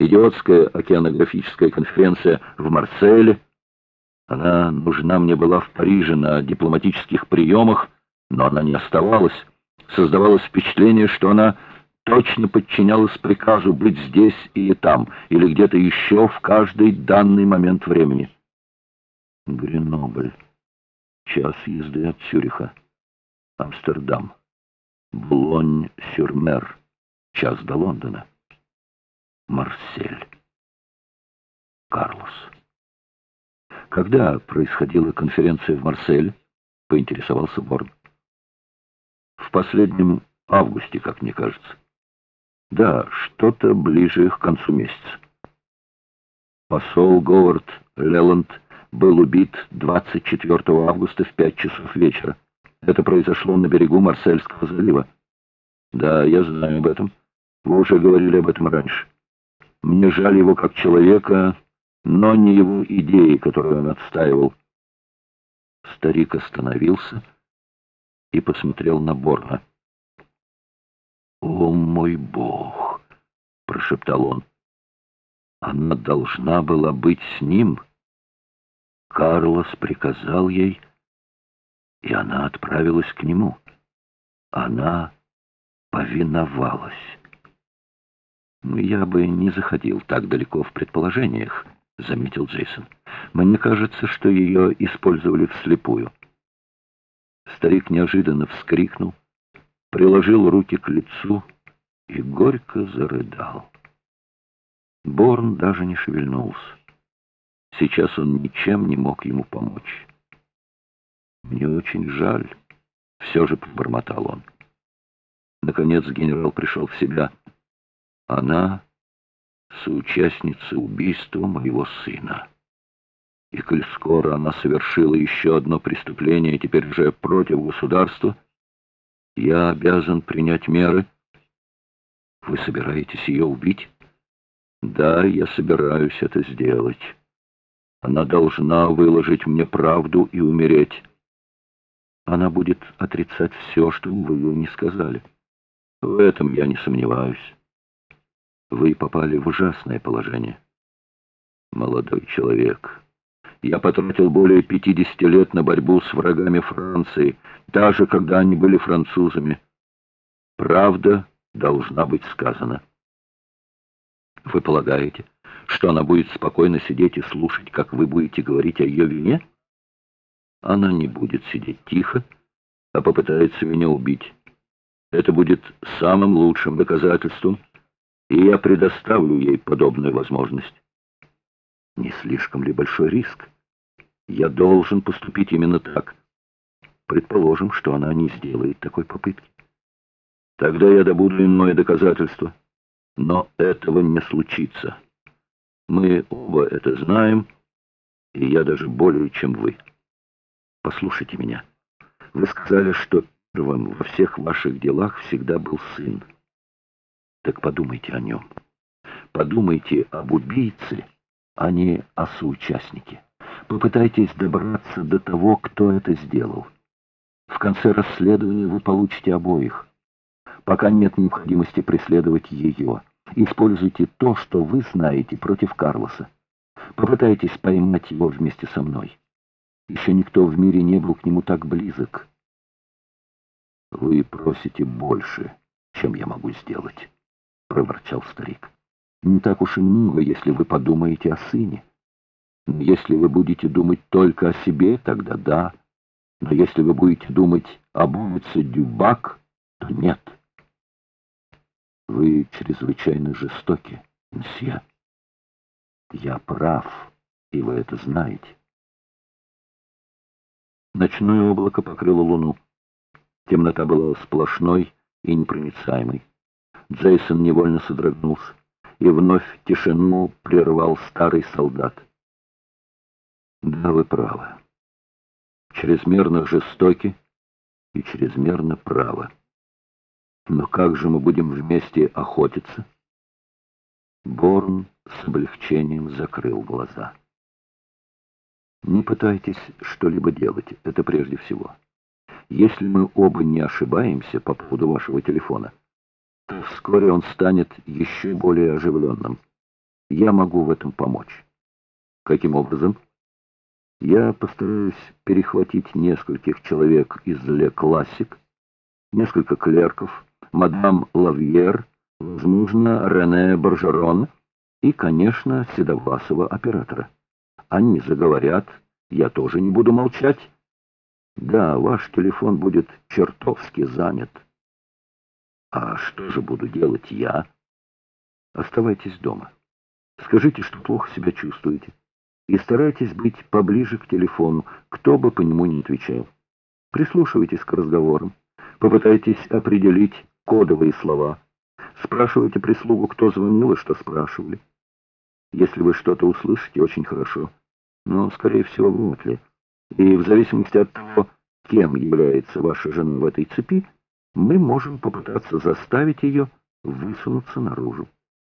идиотская океанографическая конференция в Марселе. Она нужна мне была в Париже на дипломатических приемах, но она не оставалась. Создавалось впечатление, что она точно подчинялась приказу быть здесь и там, или где-то еще в каждый данный момент времени. Гренобль. Час езды от Цюриха. Амстердам. Блонь-сюр-Мер. Час до Лондона. Марсель. Карлос. Когда происходила конференция в Марселе, поинтересовался Борн. В последнем августе, как мне кажется. Да, что-то ближе к концу месяца. Посол Говард Леланд был убит 24 августа в 5 часов вечера. Это произошло на берегу Марсельского залива. Да, я знаю об этом. Вы уже говорили об этом раньше. Мне жаль его как человека, но не его идеи, которые он отстаивал. Старик остановился и посмотрел на Борна. «О, мой Бог!» — прошептал он. «Она должна была быть с ним». Карлос приказал ей, и она отправилась к нему. Она повиновалась. «Я бы не заходил так далеко в предположениях», — заметил Джейсон. «Мне кажется, что ее использовали вслепую». Старик неожиданно вскрикнул, приложил руки к лицу и горько зарыдал. Борн даже не шевельнулся. Сейчас он ничем не мог ему помочь. «Мне очень жаль», — все же побормотал он. Наконец генерал пришел в себя. «Она — соучастница убийства моего сына». И коль скоро она совершила еще одно преступление, теперь уже против государства, я обязан принять меры. Вы собираетесь ее убить? Да, я собираюсь это сделать. Она должна выложить мне правду и умереть. Она будет отрицать все, что вы ей не сказали. В этом я не сомневаюсь. Вы попали в ужасное положение. Молодой человек, я потратил более 50 лет на борьбу с врагами Франции, даже когда они были французами. Правда должна быть сказана. Вы полагаете, что она будет спокойно сидеть и слушать, как вы будете говорить о ее вине? Она не будет сидеть тихо, а попытается меня убить. Это будет самым лучшим доказательством, и я предоставлю ей подобную возможность. Не слишком ли большой риск? Я должен поступить именно так. Предположим, что она не сделает такой попытки. Тогда я добуду иное доказательство. Но этого не случится. Мы оба это знаем, и я даже более, чем вы. Послушайте меня. Вы сказали, что первым во всех ваших делах всегда был сын. Так подумайте о нем. Подумайте об убийце, а не о соучастнике. Попытайтесь добраться до того, кто это сделал. В конце расследования вы получите обоих. Пока нет необходимости преследовать ее. Используйте то, что вы знаете против Карлоса. Попытайтесь поймать его вместе со мной. Еще никто в мире не был к нему так близок. Вы просите больше, чем я могу сделать, — проворчал старик. Не так уж и много, если вы подумаете о сыне. Если вы будете думать только о себе, тогда да. Но если вы будете думать об улице Дюбак, то нет. Вы чрезвычайно жестоки, мсье. Я прав, и вы это знаете. Ночное облако покрыло луну. Темнота была сплошной и непроницаемой. Джейсон невольно содрогнулся и вновь тишину прервал старый солдат. Да, вы правы. Чрезмерно жестоки и чрезмерно правы. Но как же мы будем вместе охотиться? Борн с облегчением закрыл глаза. Не пытайтесь что-либо делать, это прежде всего. Если мы оба не ошибаемся по поводу вашего телефона, то вскоре он станет еще более оживленным. Я могу в этом помочь. Каким образом? Я постараюсь перехватить нескольких человек из Ле Классик, несколько клерков, мадам Лавьер, возможно, Рене Баржерон и, конечно, седовласого оператора. Они заговорят, я тоже не буду молчать. Да, ваш телефон будет чертовски занят. А что же буду делать я? Оставайтесь дома. Скажите, что плохо себя чувствуете. И старайтесь быть поближе к телефону, кто бы по нему не отвечал. Прислушивайтесь к разговорам. Попытайтесь определить кодовые слова. Спрашивайте прислугу, кто звонил и что спрашивали. Если вы что-то услышите, очень хорошо. Но, скорее всего, вряд ли. И в зависимости от того, кем является ваша жена в этой цепи, мы можем попытаться заставить ее высунуться наружу.